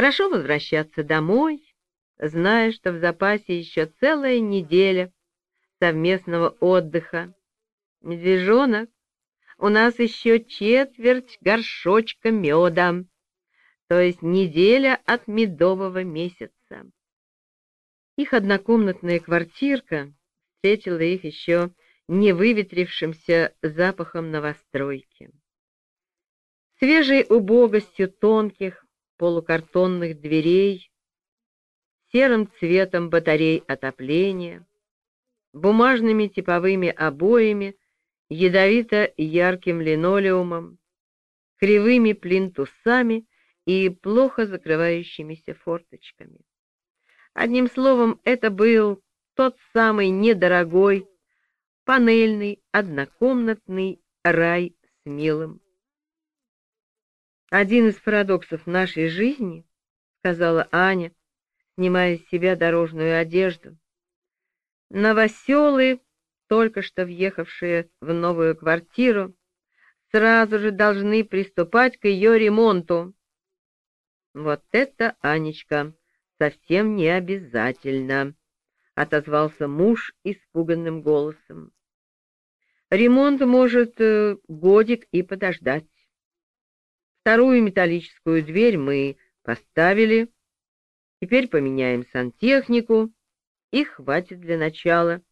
Хорошо возвращаться домой, зная, что в запасе еще целая неделя совместного отдыха. Медвежонок, у нас еще четверть горшочка меда, то есть неделя от медового месяца. Их однокомнатная квартирка встретила их еще не выветрившимся запахом новостройки. Свежей убогостью тонких полукартонных дверей, серым цветом батарей отопления, бумажными типовыми обоями, ядовито-ярким линолеумом, кривыми плинтусами и плохо закрывающимися форточками. Одним словом, это был тот самый недорогой, панельный, однокомнатный рай с милым. Один из парадоксов нашей жизни, сказала Аня, снимая с себя дорожную одежду. Новоселы, только что въехавшие в новую квартиру, сразу же должны приступать к ее ремонту. Вот это, Анечка, совсем не обязательно, отозвался муж испуганным голосом. Ремонт может э, годик и подождать. Вторую металлическую дверь мы поставили. Теперь поменяем сантехнику, и хватит для начала.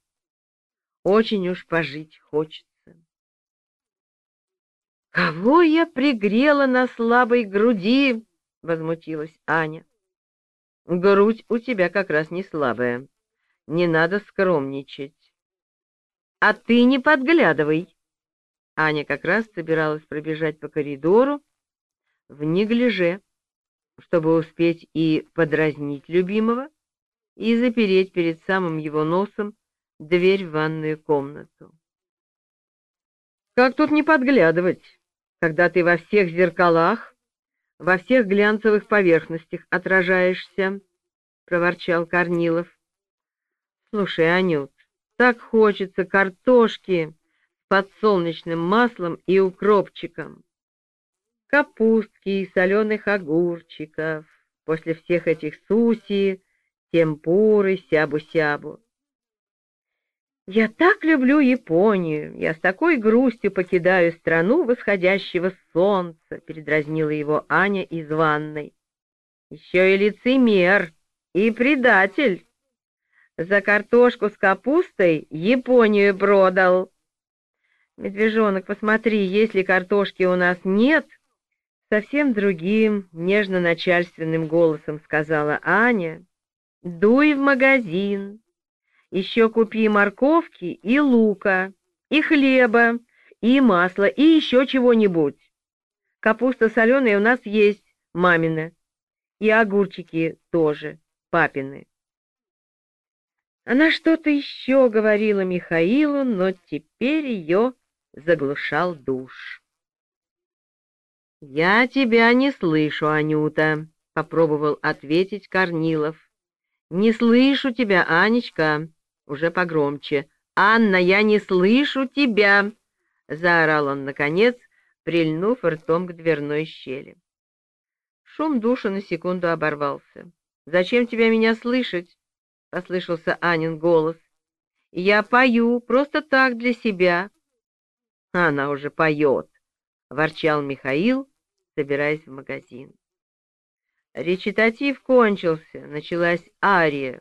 Очень уж пожить хочется. «Кого я пригрела на слабой груди?» — возмутилась Аня. «Грудь у тебя как раз не слабая. Не надо скромничать. А ты не подглядывай. Аня как раз собиралась пробежать по коридору в неглиже, чтобы успеть и подразнить любимого, и запереть перед самым его носом дверь в ванную комнату. Как тут не подглядывать, когда ты во всех зеркалах, во всех глянцевых поверхностях отражаешься, — проворчал Корнилов. — Слушай, Анют, так хочется картошки с подсолнечным маслом и укропчиком, капустки и соленых огурчиков, после всех этих суси, темпуры, сябу-сябу. Я так люблю Японию, я с такой грустью покидаю страну восходящего солнца, передразнила его Аня из ванной. Еще и лицемер, и предатель. За картошку с капустой Японию продал. Медвежонок, посмотри, если картошки у нас нет, совсем другим, нежно-начальственным голосом сказала Аня, дуй в магазин, еще купи морковки и лука, и хлеба, и масла, и еще чего-нибудь. Капуста соленая у нас есть, мамина, и огурчики тоже, папины. Она что-то еще говорила Михаилу, но теперь ее заглушал душ. «Я тебя не слышу, Анюта», — попробовал ответить Корнилов. «Не слышу тебя, Анечка», — уже погромче. «Анна, я не слышу тебя», — заорал он, наконец, прильнув ртом к дверной щели. Шум душа на секунду оборвался. «Зачем тебя меня слышать?» — послышался Анин голос. «Я пою, просто так, для себя». «Она уже поет», — ворчал Михаил, собираясь в магазин. Речитатив кончился, началась ария.